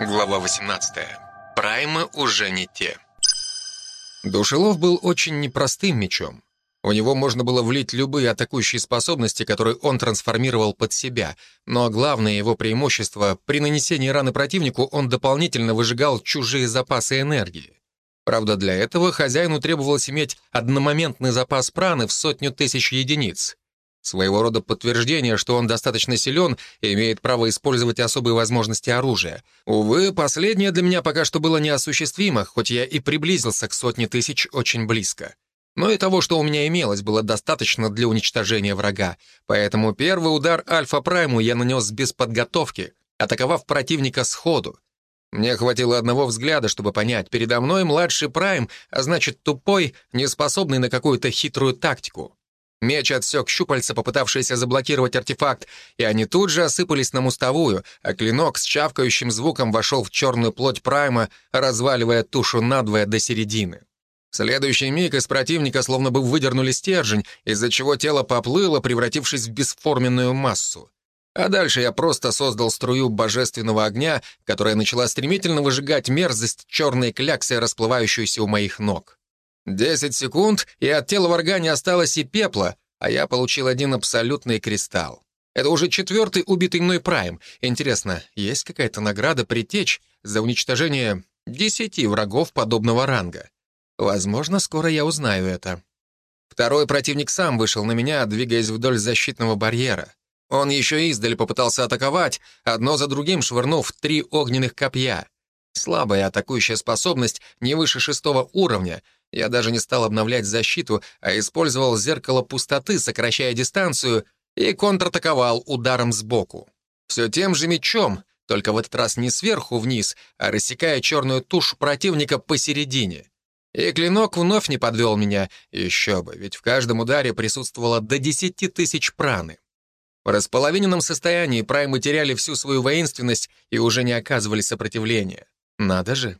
Глава 18. Праймы уже не те. Душелов был очень непростым мечом. У него можно было влить любые атакующие способности, которые он трансформировал под себя, но главное его преимущество — при нанесении раны противнику он дополнительно выжигал чужие запасы энергии. Правда, для этого хозяину требовалось иметь одномоментный запас праны в сотню тысяч единиц. Своего рода подтверждение, что он достаточно силен и имеет право использовать особые возможности оружия. Увы, последнее для меня пока что было неосуществимо, хоть я и приблизился к сотне тысяч очень близко. Но и того, что у меня имелось, было достаточно для уничтожения врага. Поэтому первый удар Альфа-Прайму я нанес без подготовки, атаковав противника сходу. Мне хватило одного взгляда, чтобы понять, передо мной младший Прайм, а значит тупой, неспособный на какую-то хитрую тактику. Меч отсек щупальца, попытавшиеся заблокировать артефакт, и они тут же осыпались на мостовую, а клинок с чавкающим звуком вошел в черную плоть Прайма, разваливая тушу надвое до середины. В следующий миг из противника словно бы выдернули стержень, из-за чего тело поплыло, превратившись в бесформенную массу. А дальше я просто создал струю божественного огня, которая начала стремительно выжигать мерзость черной кляксы, расплывающуюся у моих ног. Десять секунд, и от тела врага не осталось и пепла, а я получил один абсолютный кристалл. Это уже четвертый убитый мной Прайм. Интересно, есть какая-то награда притечь за уничтожение десяти врагов подобного ранга? Возможно, скоро я узнаю это. Второй противник сам вышел на меня, двигаясь вдоль защитного барьера. Он еще издали попытался атаковать, одно за другим швырнув три огненных копья. Слабая атакующая способность не выше шестого уровня, я даже не стал обновлять защиту, а использовал зеркало пустоты, сокращая дистанцию, и контратаковал ударом сбоку. Все тем же мечом, только в этот раз не сверху вниз, а рассекая черную тушу противника посередине. И клинок вновь не подвел меня, еще бы, ведь в каждом ударе присутствовало до десяти тысяч праны. В располовиненном состоянии праймы теряли всю свою воинственность и уже не оказывали сопротивления. Надо же.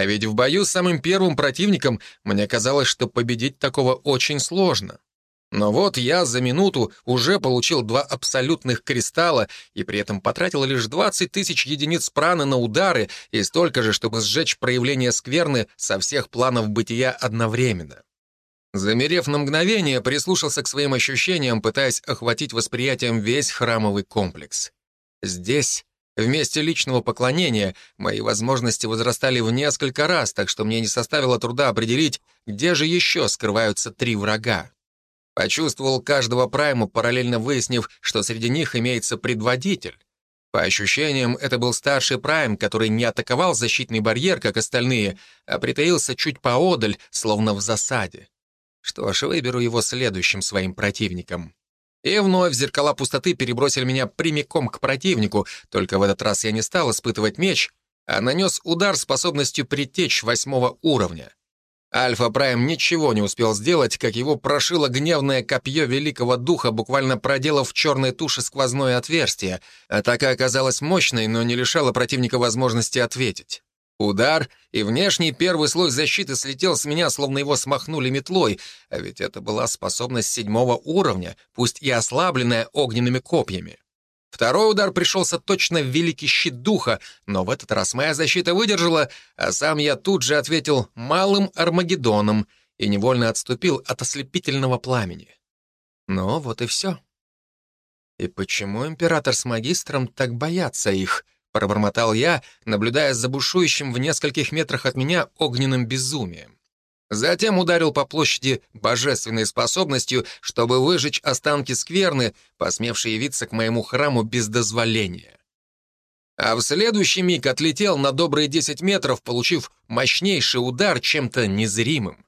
А ведь в бою с самым первым противником мне казалось, что победить такого очень сложно. Но вот я за минуту уже получил два абсолютных кристалла и при этом потратил лишь 20 тысяч единиц праны на удары и столько же, чтобы сжечь проявление скверны со всех планов бытия одновременно. Замерев на мгновение, прислушался к своим ощущениям, пытаясь охватить восприятием весь храмовый комплекс. Здесь Вместе личного поклонения мои возможности возрастали в несколько раз, так что мне не составило труда определить, где же еще скрываются три врага. Почувствовал каждого прайму, параллельно выяснив, что среди них имеется предводитель. По ощущениям, это был старший прайм, который не атаковал защитный барьер, как остальные, а притаился чуть поодаль, словно в засаде. Что ж, выберу его следующим своим противником. И вновь зеркала пустоты перебросили меня прямиком к противнику, только в этот раз я не стал испытывать меч, а нанес удар способностью притечь восьмого уровня. Альфа Прайм ничего не успел сделать, как его прошило гневное копье Великого Духа, буквально проделав в черной туше сквозное отверстие. Атака оказалась мощной, но не лишала противника возможности ответить. Удар, и внешний первый слой защиты слетел с меня, словно его смахнули метлой, а ведь это была способность седьмого уровня, пусть и ослабленная огненными копьями. Второй удар пришелся точно в великий щит духа, но в этот раз моя защита выдержала, а сам я тут же ответил малым Армагеддоном и невольно отступил от ослепительного пламени. Ну, вот и все. И почему император с магистром так боятся их —— пробормотал я, наблюдая за бушующим в нескольких метрах от меня огненным безумием. Затем ударил по площади божественной способностью, чтобы выжечь останки скверны, посмевшие явиться к моему храму без дозволения. А в следующий миг отлетел на добрые 10 метров, получив мощнейший удар чем-то незримым.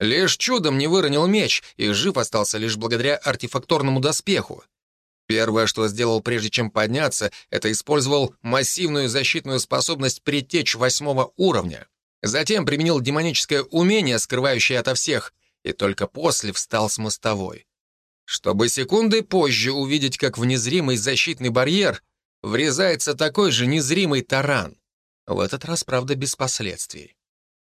Лишь чудом не выронил меч, и жив остался лишь благодаря артефакторному доспеху. Первое, что сделал, прежде чем подняться, это использовал массивную защитную способность притечь восьмого уровня. Затем применил демоническое умение, скрывающее ото всех, и только после встал с мостовой. Чтобы секунды позже увидеть, как в незримый защитный барьер врезается такой же незримый таран. В этот раз, правда, без последствий.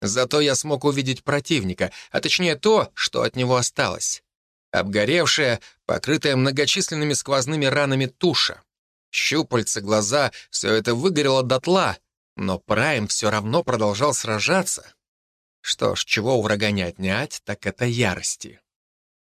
Зато я смог увидеть противника, а точнее то, что от него осталось. Обгоревшая, покрытая многочисленными сквозными ранами туша. Щупальца, глаза — все это выгорело дотла, Но Прайм все равно продолжал сражаться. Что ж, чего у врага не отнять, так это ярости.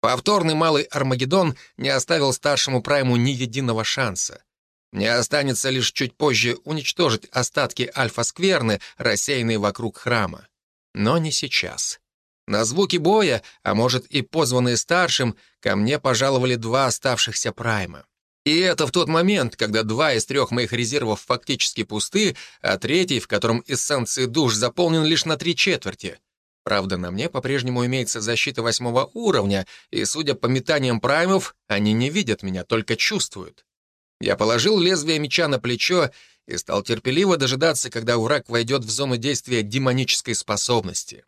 Повторный малый Армагеддон не оставил старшему Прайму ни единого шанса. Мне останется лишь чуть позже уничтожить остатки Альфа-скверны, рассеянные вокруг храма. Но не сейчас. На звуки боя, а может и позванные старшим, ко мне пожаловали два оставшихся Прайма. И это в тот момент, когда два из трех моих резервов фактически пусты, а третий, в котором эссенции душ, заполнен лишь на три четверти. Правда, на мне по-прежнему имеется защита восьмого уровня, и, судя по метаниям праймов, они не видят меня, только чувствуют. Я положил лезвие меча на плечо и стал терпеливо дожидаться, когда враг войдет в зону действия демонической способности.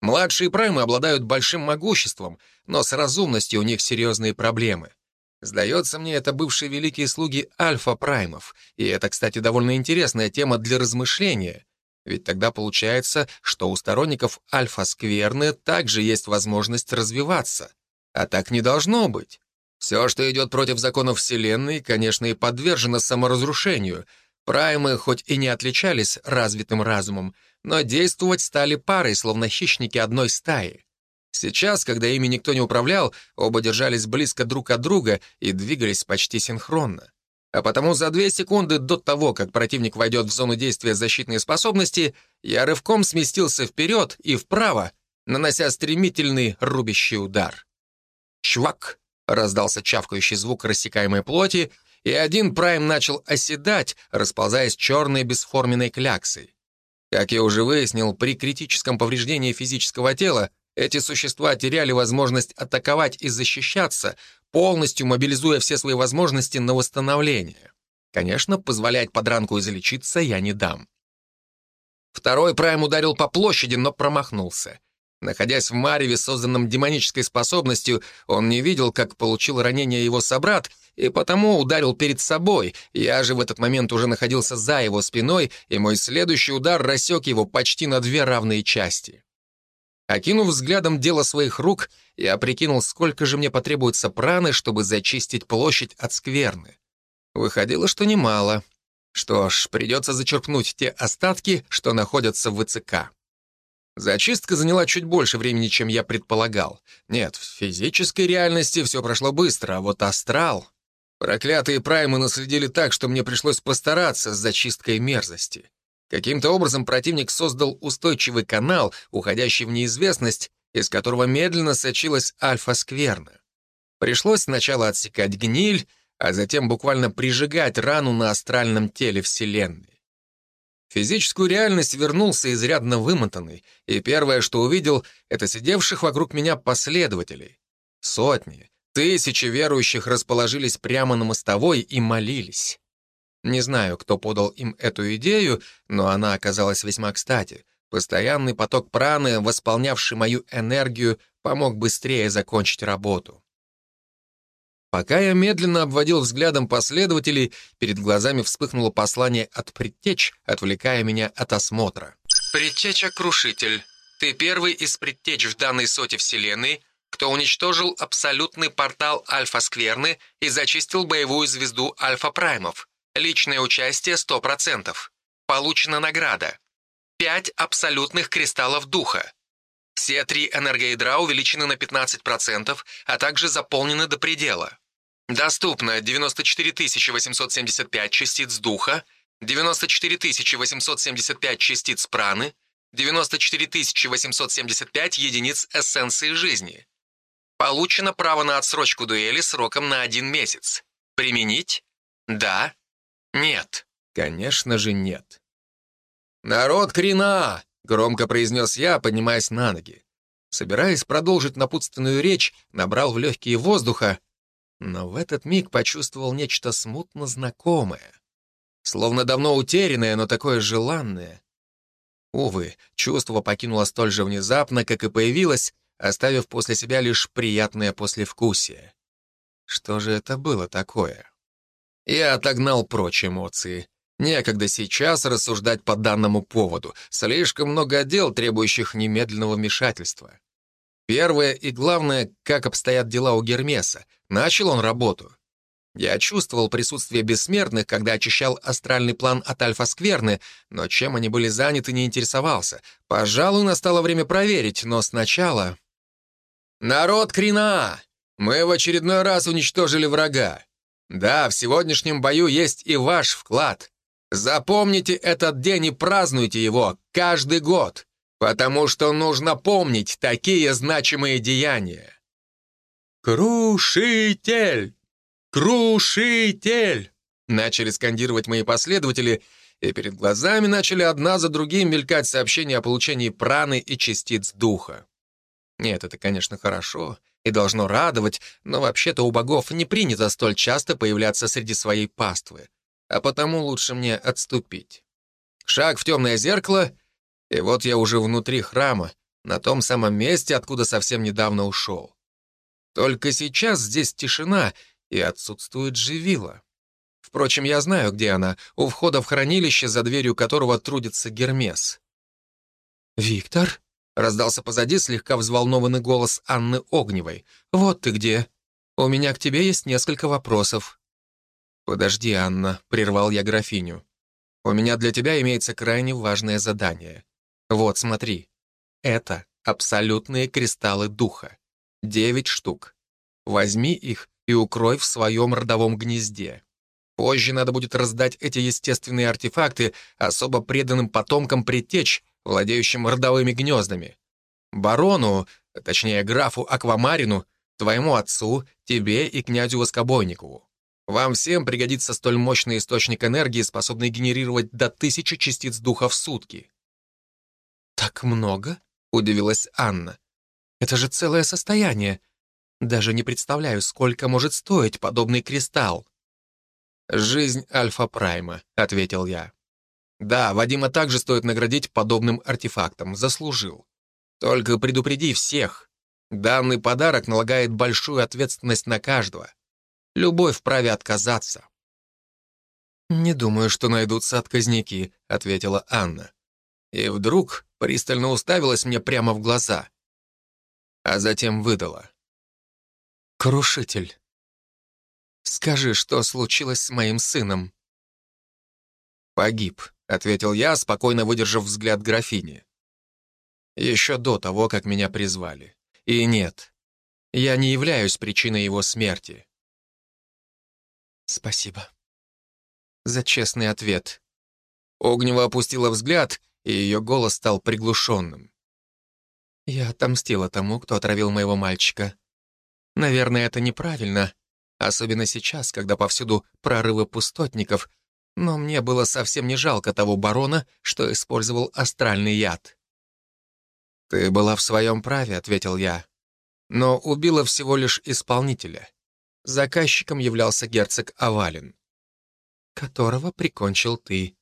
Младшие праймы обладают большим могуществом, но с разумностью у них серьезные проблемы. Сдается мне, это бывшие великие слуги альфа-праймов, и это, кстати, довольно интересная тема для размышления, ведь тогда получается, что у сторонников альфа-скверны также есть возможность развиваться. А так не должно быть. Все, что идет против законов Вселенной, конечно, и подвержено саморазрушению. Праймы хоть и не отличались развитым разумом, но действовать стали парой, словно хищники одной стаи. Сейчас, когда ими никто не управлял, оба держались близко друг от друга и двигались почти синхронно. А потому за две секунды до того, как противник войдет в зону действия защитной способности, я рывком сместился вперед и вправо, нанося стремительный рубящий удар. «Чвак!» Раздался чавкающий звук рассекаемой плоти, и один прайм начал оседать, расползаясь черной бесформенной кляксой. Как я уже выяснил, при критическом повреждении физического тела эти существа теряли возможность атаковать и защищаться, полностью мобилизуя все свои возможности на восстановление. Конечно, позволять подранку излечиться я не дам. Второй прайм ударил по площади, но промахнулся. Находясь в Мареве, созданном демонической способностью, он не видел, как получил ранение его собрат, и потому ударил перед собой. Я же в этот момент уже находился за его спиной, и мой следующий удар рассек его почти на две равные части. Окинув взглядом дело своих рук, я прикинул, сколько же мне потребуется праны, чтобы зачистить площадь от скверны. Выходило, что немало. Что ж, придется зачерпнуть те остатки, что находятся в ВЦК. Зачистка заняла чуть больше времени, чем я предполагал. Нет, в физической реальности все прошло быстро, а вот астрал... Проклятые праймы наследили так, что мне пришлось постараться с зачисткой мерзости. Каким-то образом противник создал устойчивый канал, уходящий в неизвестность, из которого медленно сочилась альфа-скверна. Пришлось сначала отсекать гниль, а затем буквально прижигать рану на астральном теле Вселенной физическую реальность вернулся изрядно вымотанный, и первое, что увидел, это сидевших вокруг меня последователей. Сотни, тысячи верующих расположились прямо на мостовой и молились. Не знаю, кто подал им эту идею, но она оказалась весьма кстати. Постоянный поток праны, восполнявший мою энергию, помог быстрее закончить работу. Пока я медленно обводил взглядом последователей, перед глазами вспыхнуло послание от предтеч, отвлекая меня от осмотра. «Предтеча-крушитель, ты первый из предтеч в данной соте Вселенной, кто уничтожил абсолютный портал Альфа-Скверны и зачистил боевую звезду Альфа-Праймов. Личное участие 100%. Получена награда. Пять абсолютных кристаллов духа. Все три энергоядра увеличены на 15%, а также заполнены до предела. Доступно 94 875 частиц духа, 94 875 частиц праны, 94 875 единиц эссенции жизни. Получено право на отсрочку дуэли сроком на один месяц. Применить? Да. Нет. Конечно же нет. «Народ Крина!» Громко произнес я, поднимаясь на ноги. Собираясь продолжить напутственную речь, набрал в легкие воздуха, но в этот миг почувствовал нечто смутно знакомое. Словно давно утерянное, но такое желанное. Увы, чувство покинуло столь же внезапно, как и появилось, оставив после себя лишь приятное послевкусие. Что же это было такое? Я отогнал прочь эмоции. Некогда сейчас рассуждать по данному поводу. Слишком много дел, требующих немедленного вмешательства. Первое и главное, как обстоят дела у Гермеса. Начал он работу? Я чувствовал присутствие бессмертных, когда очищал астральный план от Альфа-Скверны, но чем они были заняты, не интересовался. Пожалуй, настало время проверить, но сначала... «Народ Крина! Мы в очередной раз уничтожили врага. Да, в сегодняшнем бою есть и ваш вклад. Запомните этот день и празднуйте его каждый год, потому что нужно помнить такие значимые деяния». «Крушитель! Крушитель!» Начали скандировать мои последователи, и перед глазами начали одна за другим мелькать сообщения о получении праны и частиц духа. Нет, это, конечно, хорошо и должно радовать, но вообще-то у богов не принято столь часто появляться среди своей паствы, а потому лучше мне отступить. Шаг в темное зеркало, и вот я уже внутри храма, на том самом месте, откуда совсем недавно ушел. Только сейчас здесь тишина, и отсутствует живила. Впрочем, я знаю, где она, у входа в хранилище, за дверью которого трудится Гермес. «Виктор?» Раздался позади слегка взволнованный голос Анны Огневой. «Вот ты где. У меня к тебе есть несколько вопросов». «Подожди, Анна», — прервал я графиню. «У меня для тебя имеется крайне важное задание. Вот, смотри. Это абсолютные кристаллы духа. Девять штук. Возьми их и укрой в своем родовом гнезде. Позже надо будет раздать эти естественные артефакты особо преданным потомкам предтеч, владеющим родовыми гнездами. Барону, точнее графу Аквамарину, твоему отцу, тебе и князю Воскобойникову. Вам всем пригодится столь мощный источник энергии, способный генерировать до тысячи частиц духа в сутки». «Так много?» — удивилась Анна. «Это же целое состояние. Даже не представляю, сколько может стоить подобный кристалл». «Жизнь Альфа-Прайма», — ответил я. Да, Вадима также стоит наградить подобным артефактом. Заслужил. Только предупреди всех. Данный подарок налагает большую ответственность на каждого. Любой вправе отказаться. «Не думаю, что найдутся отказники», — ответила Анна. И вдруг пристально уставилась мне прямо в глаза. А затем выдала. «Крушитель, скажи, что случилось с моим сыном?» «Погиб», — ответил я, спокойно выдержав взгляд графини. «Еще до того, как меня призвали. И нет, я не являюсь причиной его смерти». «Спасибо за честный ответ». Огнева опустила взгляд, и ее голос стал приглушенным. «Я отомстила тому, кто отравил моего мальчика. Наверное, это неправильно, особенно сейчас, когда повсюду прорывы пустотников, но мне было совсем не жалко того барона, что использовал астральный яд. «Ты была в своем праве», — ответил я. «Но убила всего лишь исполнителя. Заказчиком являлся герцог Авалин, которого прикончил ты».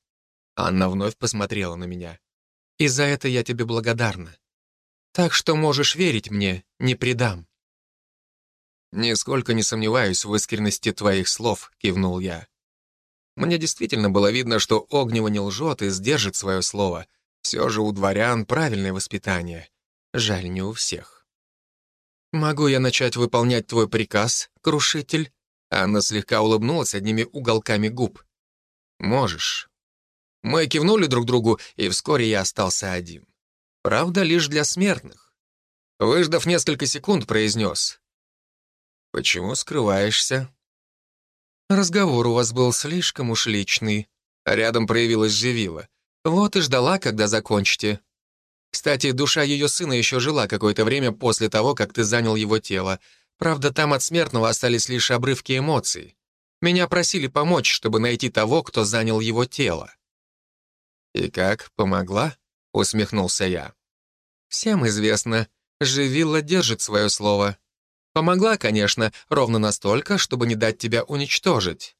Анна вновь посмотрела на меня. «И за это я тебе благодарна. Так что можешь верить мне, не предам». «Нисколько не сомневаюсь в искренности твоих слов», — кивнул я. Мне действительно было видно, что Огнева не лжет и сдержит свое слово. Все же у дворян правильное воспитание. Жаль, не у всех. «Могу я начать выполнять твой приказ, крушитель?» Анна слегка улыбнулась одними уголками губ. «Можешь». Мы кивнули друг другу, и вскоре я остался один. Правда, лишь для смертных. Выждав несколько секунд, произнес. «Почему скрываешься?» Разговор у вас был слишком уж личный. Рядом проявилась Живила. Вот и ждала, когда закончите. Кстати, душа ее сына еще жила какое-то время после того, как ты занял его тело. Правда, там от смертного остались лишь обрывки эмоций. Меня просили помочь, чтобы найти того, кто занял его тело. «И как, помогла?» — усмехнулся я. «Всем известно, Живилла держит свое слово. Помогла, конечно, ровно настолько, чтобы не дать тебя уничтожить.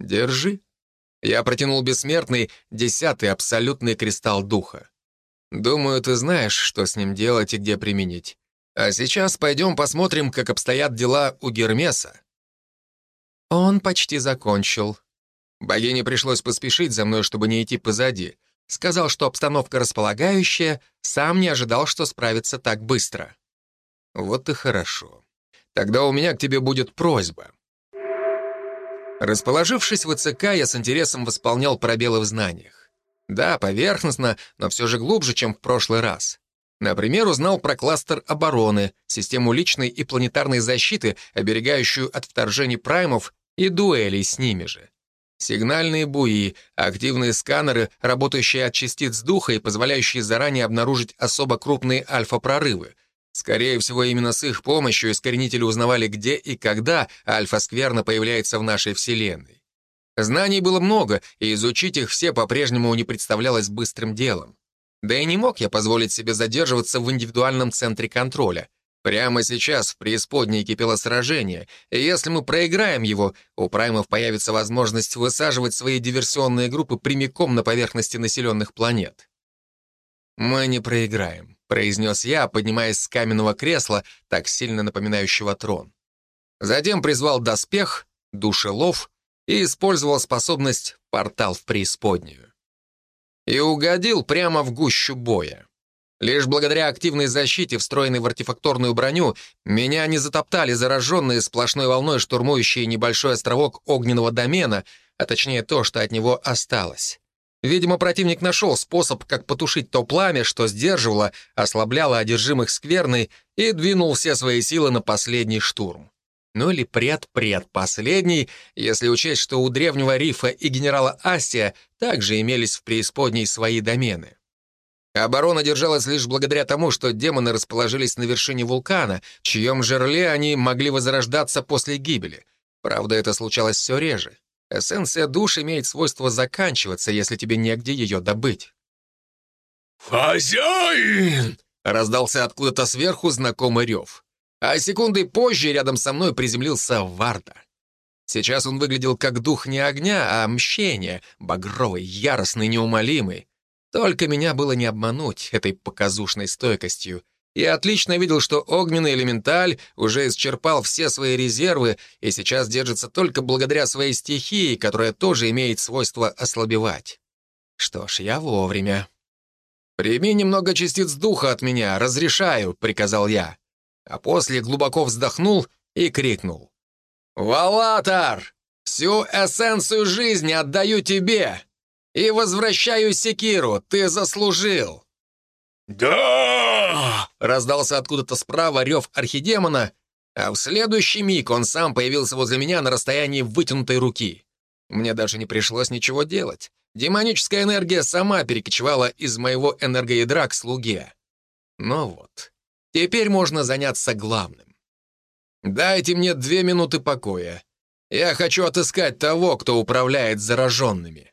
Держи. Я протянул бессмертный, десятый абсолютный кристалл духа. Думаю, ты знаешь, что с ним делать и где применить. А сейчас пойдем посмотрим, как обстоят дела у Гермеса. Он почти закончил. Богине пришлось поспешить за мной, чтобы не идти позади. Сказал, что обстановка располагающая, сам не ожидал, что справится так быстро. Вот и хорошо. Тогда у меня к тебе будет просьба. Расположившись в ИЦК, я с интересом восполнял пробелы в знаниях. Да, поверхностно, но все же глубже, чем в прошлый раз. Например, узнал про кластер обороны, систему личной и планетарной защиты, оберегающую от вторжений праймов и дуэлей с ними же. Сигнальные буи, активные сканеры, работающие от частиц духа и позволяющие заранее обнаружить особо крупные альфа-прорывы. Скорее всего, именно с их помощью искоренители узнавали, где и когда альфа-скверно появляется в нашей Вселенной. Знаний было много, и изучить их все по-прежнему не представлялось быстрым делом. Да и не мог я позволить себе задерживаться в индивидуальном центре контроля. Прямо сейчас в преисподней кипело сражение, и если мы проиграем его, у праймов появится возможность высаживать свои диверсионные группы прямиком на поверхности населенных планет. «Мы не проиграем», — произнес я, поднимаясь с каменного кресла, так сильно напоминающего трон. Затем призвал доспех, душелов и использовал способность «Портал в преисподнюю». И угодил прямо в гущу боя. Лишь благодаря активной защите, встроенной в артефакторную броню, меня не затоптали зараженные сплошной волной штурмующие небольшой островок огненного домена, а точнее то, что от него осталось. Видимо, противник нашел способ, как потушить то пламя, что сдерживало, ослабляло одержимых скверной, и двинул все свои силы на последний штурм. Ну или пред-пред-последний, если учесть, что у древнего Рифа и генерала Астия также имелись в преисподней свои домены. Оборона держалась лишь благодаря тому, что демоны расположились на вершине вулкана, чьем жерле они могли возрождаться после гибели. Правда, это случалось все реже. Эссенция душ имеет свойство заканчиваться, если тебе негде ее добыть. «Хозяин!» — раздался откуда-то сверху знакомый рев. А секунды позже рядом со мной приземлился Варда. Сейчас он выглядел как дух не огня, а мщения, багровый, яростный, неумолимый. Только меня было не обмануть этой показушной стойкостью. Я отлично видел, что огненный элементаль уже исчерпал все свои резервы и сейчас держится только благодаря своей стихии, которая тоже имеет свойство ослабевать. Что ж, я вовремя. «Прими немного частиц духа от меня, разрешаю», — приказал я. А после глубоко вздохнул и крикнул. «Валатар, всю эссенцию жизни отдаю тебе! и возвращаю секиру, ты заслужил!» «Да!» — раздался откуда-то справа рев архидемона, а в следующий миг он сам появился возле меня на расстоянии вытянутой руки. Мне даже не пришлось ничего делать. Демоническая энергия сама перекочевала из моего энергоядра к слуге. Ну вот, теперь можно заняться главным. Дайте мне две минуты покоя. Я хочу отыскать того, кто управляет зараженными.